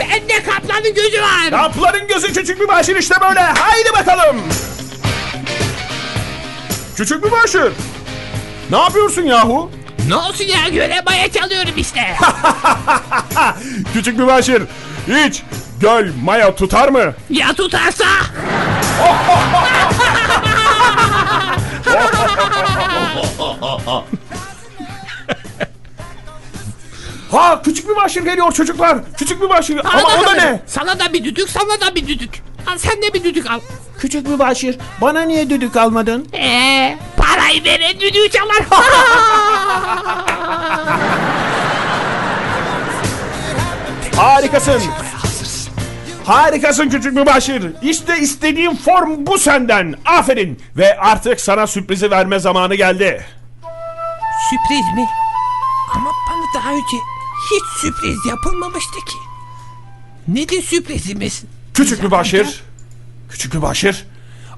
Bende kaplanın gözü var. Kapların gözü küçük bir başır işte böyle. Haydi bakalım. Küçük bir başır. Ne yapıyorsun yahu? Ne olsun ya göremeye çalıyorum işte. Küçük bir başır. Hiç göl maya tutar mı? ya tutarsa? Ha küçük bir başır geliyor çocuklar. Küçük bir başır. Ama o da ne? Sana da bir düdük sana da bir düdük. Al sen de bir düdük al. Küçük bir başır. Bana niye düdük almadın? Eee parayı veren düdüğü çalar. Harikasın. Harikasın küçük bir başır. İşte istediğim form bu senden. Aferin. Ve artık sana sürprizi verme zamanı geldi. Sürpriz mi? Ama bana daha önce hiç sürpriz yapılmamıştı ki. Nedir sürprizimiz? Küçük bir başır. Küçük bir başır.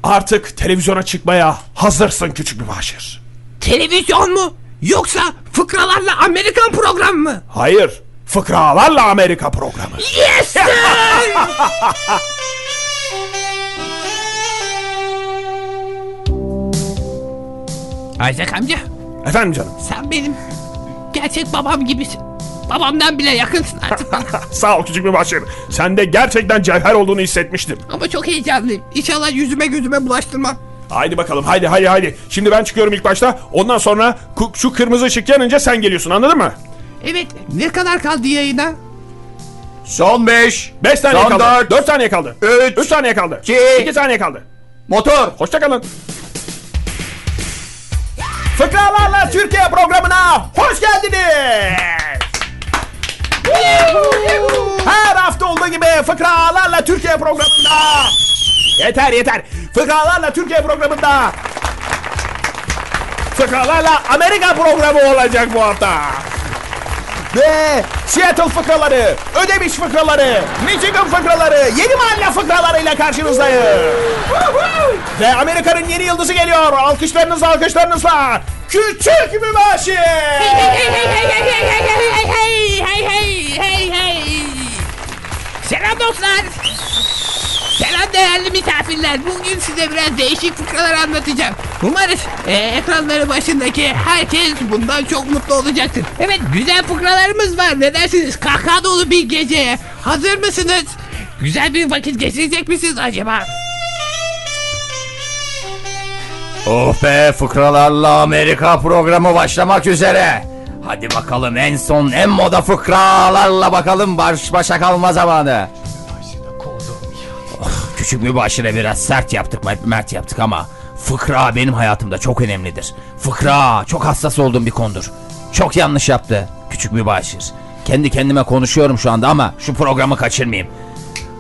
Artık televizyona çıkmaya hazırsın küçük bir başır. Televizyon mu? Yoksa fıkralarla Amerikan programı mı? Hayır. Fıkralarla Amerika programı. Yes sir! Isaac amca Efendim canım. sen benim gerçek babam gibisin. Babamdan bile yakınsın artık bana. Sağ ol küçük mübaşir. Sen de gerçekten cevher olduğunu hissetmiştim. Ama çok heyecanlıyım. İnşallah yüzüme gözüme bulaştırmam. Haydi bakalım haydi haydi haydi. Şimdi ben çıkıyorum ilk başta. Ondan sonra şu kırmızı ışık yanınca sen geliyorsun anladın mı? Evet ne kadar kaldı yayına? Son 5. 5 saniye Son kaldı. dört. 4 saniye kaldı. Üç. 3 saniye kaldı. İki. 2 saniye kaldı. Motor. Hoşçakalın. Fıkralarla Türkiye programına hoş geldiniz. Her hafta olduğu gibi Fıkralarla Türkiye programında Yeter yeter. Fıkralarla Türkiye programında Fıkralarla Amerika programı olacak bu hafta ve Seattle fıkraları, Ödemiş fıkraları, Michigan fıkraları, Yeni Mahalle fıkralarıyla karşınızdayız. Ve Amerika'nın yeni yıldızı geliyor. Alkışlarınızla alkışlarınızla. Küçük mübaşir. Hey hey hey hey hey hey hey hey hey hey hey hey Selam dostlar. Selam değerli misafirler. Bugün size biraz değişik fıkralar anlatacağım. Umarız e, ekranları başındaki herkes bundan çok mutlu olacaktır. Evet güzel fıkralarımız var. Ne dersiniz? Kahkaha dolu bir geceye. Hazır mısınız? Güzel bir vakit geçirecek misiniz acaba? Oh be fıkralarla Amerika programı başlamak üzere. Hadi bakalım en son en moda fıkralarla bakalım baş başa kalma zamanı. Oh, küçük mübaşire biraz sert yaptık mert- mert yaptık ama fıkra benim hayatımda çok önemlidir. Fıkra çok hassas olduğum bir konudur. Çok yanlış yaptı küçük mübaşir. Kendi kendime konuşuyorum şu anda ama şu programı kaçırmayayım.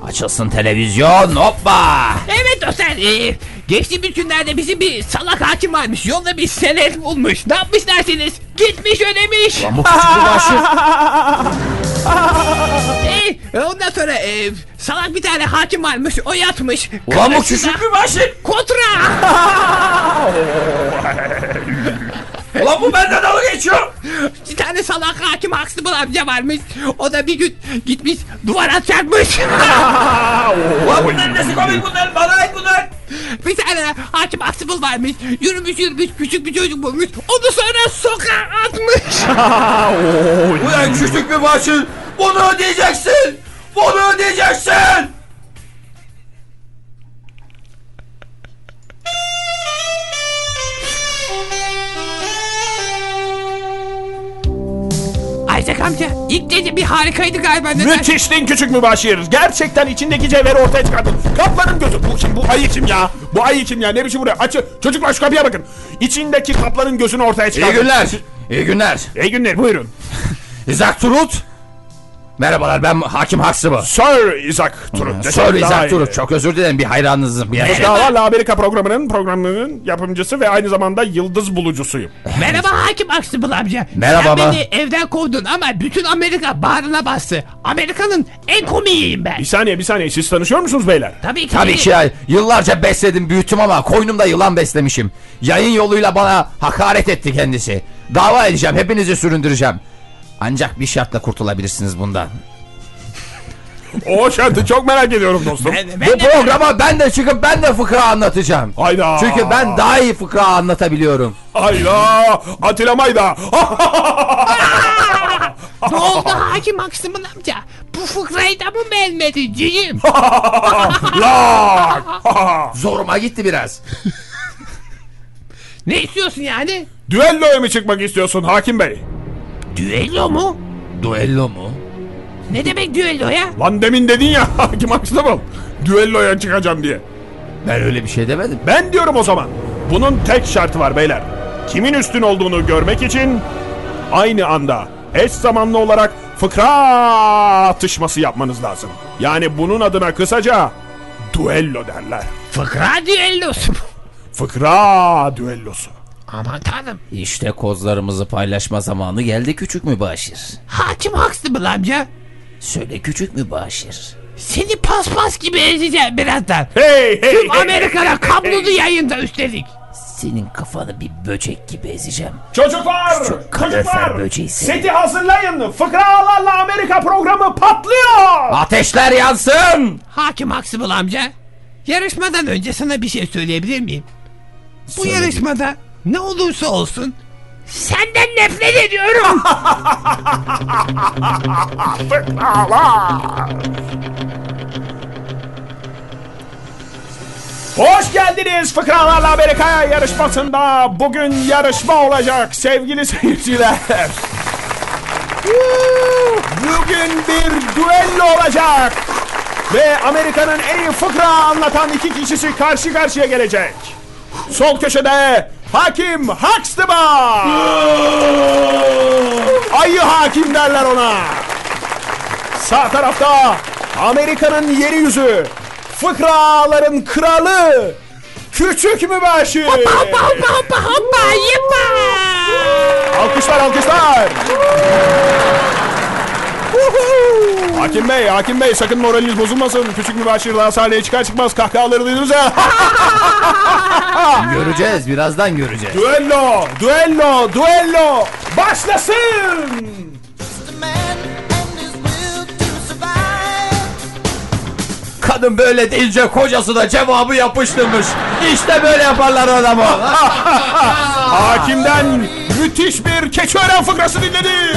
Açılsın televizyon hoppa. Evet dostlar. E, geçtiğimiz günlerde bizim bir salak hakim varmış. Yolda bir senet bulmuş. Ne yapmış dersiniz? Gitmiş ödemiş. Lan bu küçük mübaşir. E, ondan sonra e, salak bir tane hakim varmış. O yatmış. Ulan bu küçük mübaşir. Kontra. Ulan bu benden dalga geçiyor. bir tane salak hakim Huxtable amca varmış. O da bir gün gitmiş duvara çarpmış. Ulan bunların nesi komik bunlar? Bana ait bunlar. Bir tane hakim Huxtable varmış. Yürümüş yürümüş küçük bir çocuk bulmuş. Onu sonra sokağa atmış. Ulan küçük bir başın. Bunu ödeyeceksin. Bunu ödeyeceksin. Amca ilk gece bir harikaydı galiba. Müthiştin küçük mübaşir. Gerçekten içindeki cevheri ortaya çıkardın. Kaplanın gözü. Bu kim? Bu ayı kim ya? Bu ayı kim ya? Ne biçim buraya? Açın. Çocuklar şu kapıya bakın. İçindeki kaplanın gözünü ortaya İyi çıkardın. günler. İyi günler. İyi günler. Buyurun. İzak Turut. Merhabalar ben Hakim Huxtable. Sir Isaac Turut. Sir iyi. Turut. Çok özür dilerim bir hayranınızım. Bir Davalarla Amerika programının programının yapımcısı ve aynı zamanda yıldız bulucusuyum. Merhaba hakim Huxtable amca. Merhaba Sen beni evden kovdun ama bütün Amerika bağrına bastı. Amerika'nın en komiğiyim ben. Bir saniye bir saniye siz tanışıyor musunuz beyler? Tabii ki. Tabii ki ya. Yıllarca besledim büyüttüm ama koynumda yılan beslemişim. Yayın yoluyla bana hakaret etti kendisi. Dava edeceğim hepinizi süründüreceğim. Ancak bir şartla kurtulabilirsiniz bundan. O şartı çok merak ediyorum dostum. Ben, ben Bu de- programa ben de çıkıp ben de fıkra anlatacağım. Hayda. Çünkü ben daha iyi fıkra anlatabiliyorum. Hayda. Atilla Mayda. Ne oldu hakim Huxtable amca? Bu fıkrayı da mı beğenmedin cicim? Zoruma gitti biraz. ne istiyorsun yani? Düelloya mı çıkmak istiyorsun hakim bey? Düello mu? Duello mu? Ne demek düello ya? Lan demin dedin ya hakim Huxtable. Düelloya çıkacağım diye. Ben öyle bir şey demedim. Ben diyorum o zaman. Bunun tek şartı var beyler. Kimin üstün olduğunu görmek için aynı anda eş zamanlı olarak fıkra atışması yapmanız lazım. Yani bunun adına kısaca duello derler. Fıkra düellosu? Fıkra düellosu. Aman tanrım. İşte kozlarımızı paylaşma zamanı geldi küçük mübaşir. Hakim Huxtable amca. Söyle küçük mübaşir. Seni paspas gibi ezeceğim birazdan. Hey hey Tüm hey, Amerika'da hey, kablolu hey. yayında üstelik. senin kafanı bir böcek gibi ezeceğim. Çocuklar, çocuklar, böceği seni. seti hazırlayın. Fıkralarla Amerika programı patlıyor. Ateşler yansın. Hakim Huxtable amca, yarışmadan önce sana bir şey söyleyebilir miyim? Bu yarışmada ne olursa olsun senden nefret ediyorum. Hoş geldiniz Fıkralarla Amerika'ya yarışmasında. Bugün yarışma olacak sevgili seyirciler. Bugün bir düello olacak. Ve Amerika'nın en iyi fıkra anlatan iki kişisi karşı karşıya gelecek. Sol köşede Hakim Huxtable. Ayı hakim derler ona. Sağ tarafta Amerika'nın yeri yüzü, fıkraların kralı, küçük mübaşir. hoppa hoppa hoppa yippa. Alkışlar alkışlar. Hakim Bey, Hakim Bey sakın moraliniz bozulmasın. Küçük mübaşir daha sahneye çıkar çıkmaz kahkahaları duydunuz ya. Göreceğiz birazdan göreceğiz. düello, düello, düello başlasın. Kadın böyle deyince kocası da cevabı yapıştırmış. İşte böyle yaparlar adamı. Hakimden müthiş bir keçiören fıkrası dinledik.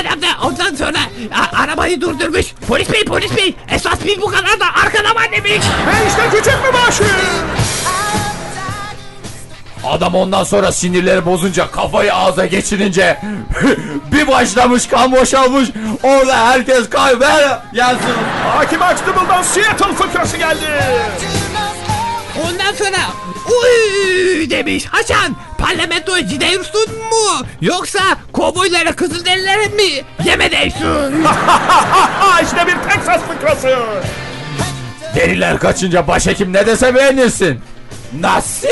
Adam da ondan sonra a- arabayı durdurmuş. Polis bey polis bey esas bir bu kadar da arkada var demiş. Ve işte küçük mübaşir. Adam ondan sonra sinirleri bozunca kafayı ağza geçirince bir başlamış kan boşalmış. Orada herkes kayber yansın. Hakim Huxtable'dan Seattle fıkrası geldi. Ondan sonra uy demiş. Hasan parlamentoya gidiyorsun mu? Yoksa kovboylara kızılderilere mi yeme değilsin? Ha işte bir Texas fıkrası. Deriler kaçınca başhekim ne dese beğenirsin. Nasıl?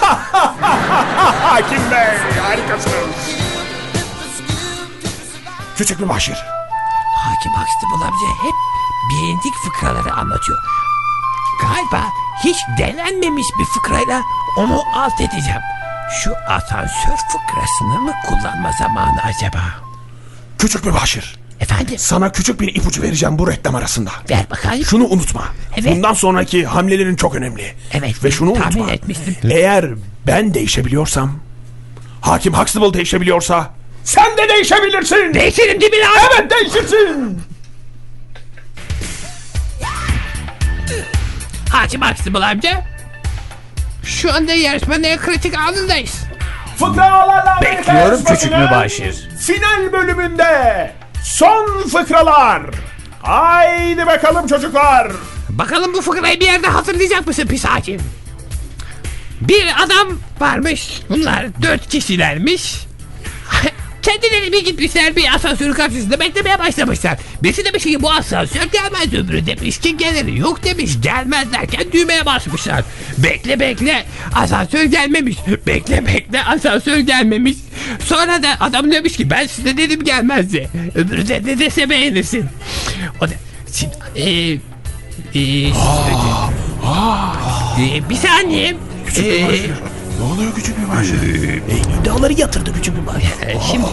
Hakim Bey harikasınız. Küçük mübaşir. Hakim Huxtable amca hep bilindik fıkraları anlatıyor. Galiba hiç denenmemiş bir fıkrayla onu alt edeceğim. Şu asansör fıkrasını mı kullanma zamanı acaba? Küçük mübaşir. Efendim Sana küçük bir ipucu vereceğim bu reklam arasında. ver bakayım. Şunu unutma. Evet. Bundan sonraki hamlelerin çok önemli. Evet, Ve şunu tahmin unutma. etmiştim. Eğer ben değişebiliyorsam, Hakim Huxtable değişebiliyorsa, sen de değişebilirsin. Değişirim dibine evet değişirsin. Hakim Huxtable amca. Şu anda yarışmanın en kritik anındayız. Fıkralarla Bekliyorum küçük mübaşir. Final bölümünde son fıkralar. Haydi bakalım çocuklar. Bakalım bu fıkrayı bir yerde hatırlayacak mısın pis hakim? Bir adam varmış. Bunlar dört kişilermiş. Kendileri bir gitmişler bir asansör karşısında beklemeye başlamışlar. Birisi demiş ki bu asansör gelmez öbürü demiş ki gelir. Yok demiş gelmez derken düğmeye basmışlar. Bekle bekle asansör gelmemiş. Bekle bekle asansör gelmemiş. Sonra da adam demiş ki ben size dedim gelmez diye. Öbürü de ne dese beğenirsin. O da şimdi eee ee, ee, bir saniye. Ee, Ne oluyor küçük mübaşir? E, iddiaları yatırdı küçük mübaşir. e, şimdi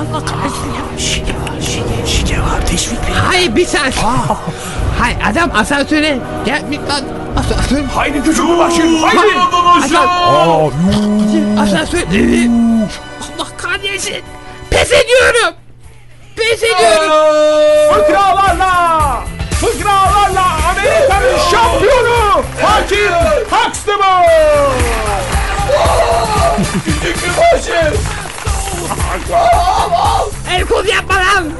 Allah kahretsin ya. Şike var, şike, şike var, teşvik ver. Hayır bir saniye. Hayır adam asansöre gelmiş lan. Asansör. Haydi küçük mübaşir, haydi. Asansör. Asansör. Ee, Allah kahretsin. Pes ediyorum. Pes ediyorum. Fıkralarla, fıkralarla Amerika'nın şampiyonu Hakim Huxtable. El kol yapma lan.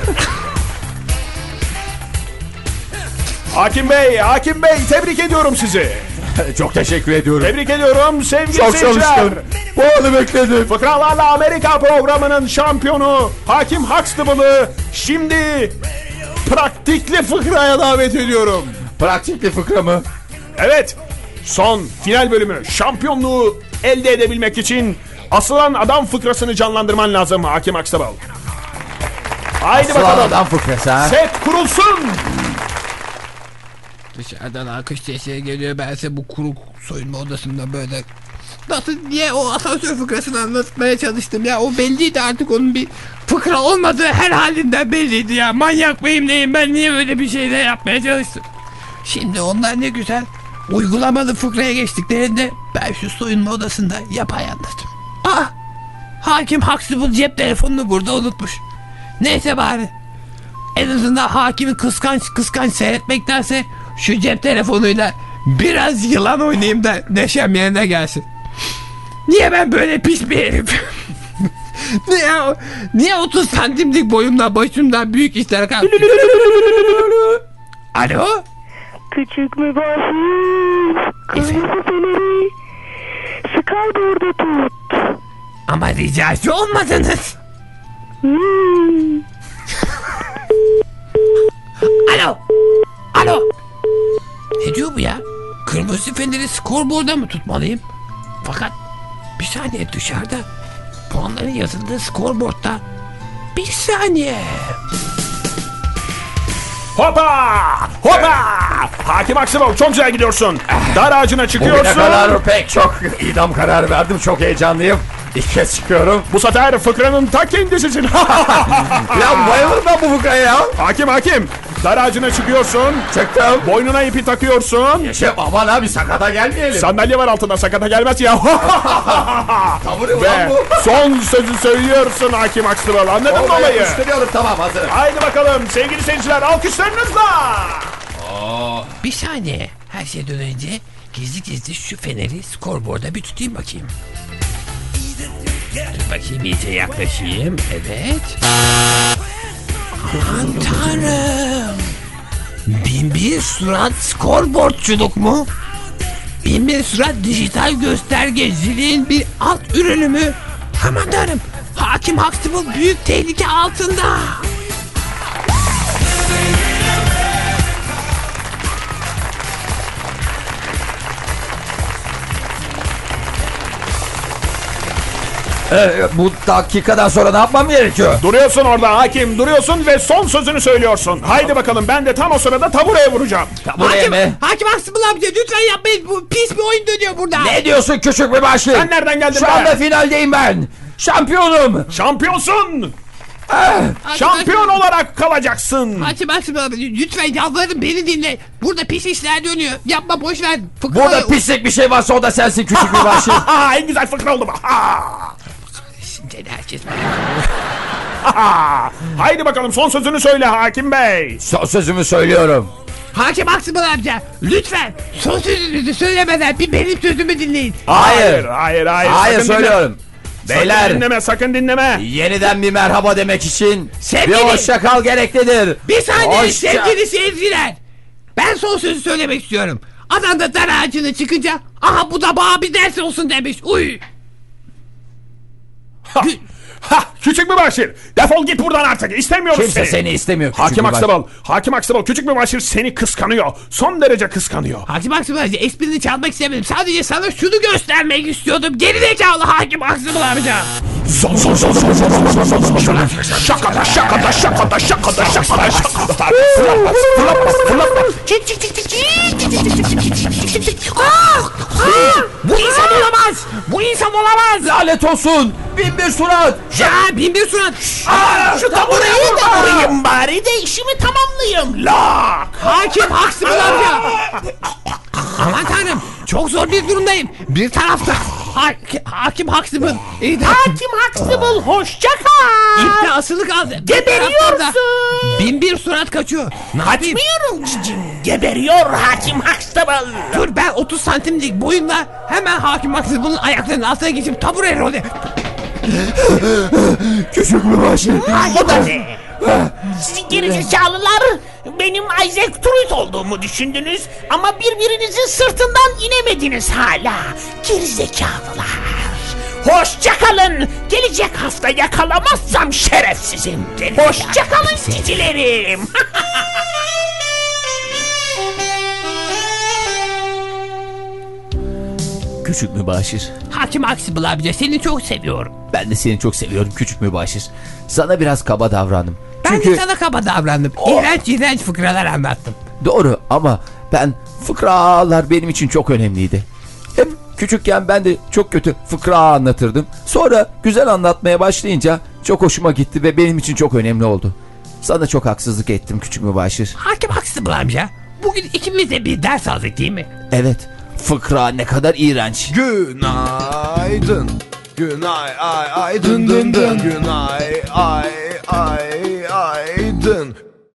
Hakim Bey, Hakim Bey tebrik ediyorum sizi. Çok teşekkür ediyorum. Tebrik ediyorum sevgili Çok seyirciler. çalıştım. Bu anı bekledim. Fıkralarla Amerika programının şampiyonu Hakim Huxtable'ı şimdi praktikli fıkraya davet ediyorum. Pratikli fıkra mı? Evet, son final bölümü şampiyonluğu elde edebilmek için asılan adam fıkrasını canlandırman lazım Hakim Huxtable. Haydi bakalım. Sıradan fıkrası ha. Set kurulsun. Dışarıdan alkış sesleri geliyor. Bense bu kuru soyunma odasında böyle nasıl diye o asansör fıkrasını anlatmaya çalıştım ya. O belliydi artık onun bir fıkra olmadığı her halinden belliydi ya. Manyak mıyım neyim ben niye böyle bir şeyle yapmaya çalıştım. Şimdi onlar ne güzel uygulamalı fıkraya geçtiklerinde ben şu soyunma odasında yapay anlattım. Ah hakim Huxtable cep telefonunu burada unutmuş. Neyse bari. En azından hakimi kıskanç kıskanç seyretmektense şu cep telefonuyla biraz yılan oynayayım da neşem yerine gelsin. Niye ben böyle pis bir herif? niye, niye 30 santimlik boyumda başımdan büyük işler kalktı? Alo? Küçük mübaşir. Kırmızı feneri. Skyboard'u tut. Ama ricacı olmadınız. Hmm. Alo? Alo? Ne diyor bu ya? Kırmızı feneri skorboarda mı tutmalıyım? Fakat bir saniye dışarıda puanların yazıldığı skorboardta bir saniye. Hopa! Hopa! Hakim Aksımov çok güzel gidiyorsun. Dar ağacına Bugüne çıkıyorsun. kadar pek çok idam kararı verdim. Çok heyecanlıyım. İlk kez çıkıyorum. Bu sefer fıkranın ta kendisisin. Ya bayılırım ben bu fıkraya ya. hakim hakim. Dar ağacına çıkıyorsun. Çıktım. Boynuna ipi takıyorsun. Yaşa aman abi sakata gelmeyelim. Sandalye var altında sakata gelmez ya. Tavırı Ve bu. son sözü söylüyorsun Hakim Aksımov. Anladın mı Olayı olayı? gösteriyorum tamam hazırım. Haydi bakalım sevgili seyirciler alkışlarınızla. Bir saniye. Her şeyden önce gizli gizli şu feneri skorboarda bir tutayım bakayım. Dur bakayım iyice yaklaşayım. Evet. Aman tanrım. Bin bir surat skorboardçuluk mu? Bin bir surat dijital göstergeciliğin bir alt ürünü mü? Aman tanrım. Hakim Huxtable büyük tehlike altında. Ee, bu dakikadan sonra ne yapmam gerekiyor? Duruyorsun orada hakim duruyorsun ve son sözünü söylüyorsun. Haydi bakalım ben de tam o sırada tabureye vuracağım. Buraya Hakim, mı? Hakim Aksımıl amca lütfen yapmayın. Bu pis bir oyun dönüyor burada. Ne diyorsun küçük bir başlı? Sen nereden geldin Şu be? anda finaldeyim ben. Şampiyonum. Şampiyonsun. Hakim Şampiyon Aksımıl- olarak kalacaksın. Hakim Aksımıl amca lütfen yalvarırım beni dinle. Burada pis işler dönüyor. Yapma boş ver. Fıkra Burada pislik bir şey varsa o da sensin küçük bir başlı. Ha, en güzel fıkra oldu bu. Herkes Ha. Haydi bakalım son sözünü söyle hakim bey. Son sözümü söylüyorum. Hakim Aksımıl amca lütfen son sözünüzü söylemeden bir benim sözümü dinleyin. Hayır. Hayır, hayır. Hayır sakın söylüyorum. Beyler Sakın dinleme, sakın dinleme. yeniden bir merhaba demek için Sevgili- bir hoşça kal gereklidir. Bir saniye Hoşça- sevgili seyirciler. Ben son sözü söylemek istiyorum. Adam da dar ağacına çıkınca aha bu da bana bir ders olsun demiş. Uy. Ha, küçük bir başır. Defol git buradan artık. İstemiyoruz Kimse seni. seni istemiyor küçük Hakim baş- Aksabal, Hakim Aksabal küçük bir başır seni kıskanıyor. Son derece kıskanıyor. Hakim amca esprini çalmak istemedim. Sadece sana şunu göstermek istiyordum. Gerizekalı Hakim Aksımıl amca. Zon zon zon zon zon zon zon zon zon zon. Şakada şakada şakada şakada şakada şakada. Fırlatma fırlatma fırlatma. Çık çık çık çık çık çık çık Ah! Ah! Bu insan olamaz. Bu insan olamaz. Lanet olsun. Bin bir surat. Ya bin bir surat. Şu taburayı da vurayım bari de işimi tamamlayayım. La. Hakim Aksımıl amca. Aman tanrım çok zor bir durumdayım. Bir tarafta ha- hakim Huxtable. Hakim Huxtable hoşça kal. İpte asılı kaldı. Geberiyorsun. Bin bir surat kaçıyor. Ne yapayım? Kaçmıyorum cicim. Geberiyor hakim Huxtable. Dur ben 30 santimlik boyumla hemen hakim Huxtable'ın ayaklarının altına geçip tabure rolü. Küçük bir başı. O da ne? Sizin gerizekalılar benim Isaac Truth olduğumu düşündünüz ama birbirinizin sırtından inemediniz hala. Gerizekalılar. Hoşçakalın. Gelecek hafta yakalamazsam şerefsizim. Hoşçakalın cicilerim. Küçük mübaşir. Hakim Aksi bulabilir. Seni çok seviyorum. Ben de seni çok seviyorum küçük mübaşir. Sana biraz kaba davrandım. Ben de sana kaba davrandım. Oh. İğrenç iğrenç fıkralar anlattım. Doğru ama ben fıkralar benim için çok önemliydi. Hem küçükken ben de çok kötü fıkra anlatırdım. Sonra güzel anlatmaya başlayınca çok hoşuma gitti ve benim için çok önemli oldu. Sana çok haksızlık ettim küçük mübaşir. Hakim haksız mı amca? Bugün ikimiz bir ders aldık değil mi? Evet fıkra ne kadar iğrenç. Günaydın. Günay ay ay dın dın. Günay ay ay ay.